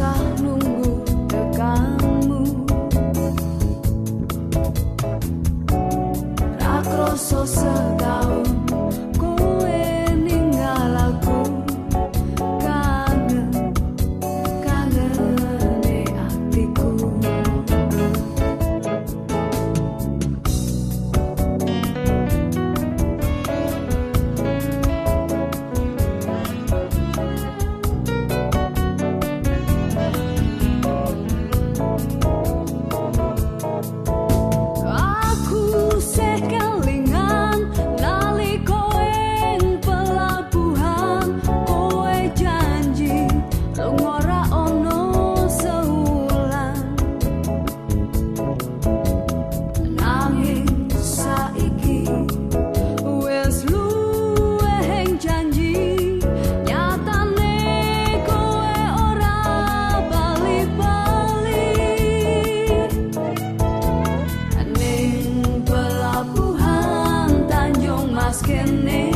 usah nunggu tekanmu Rakroso sedang can end.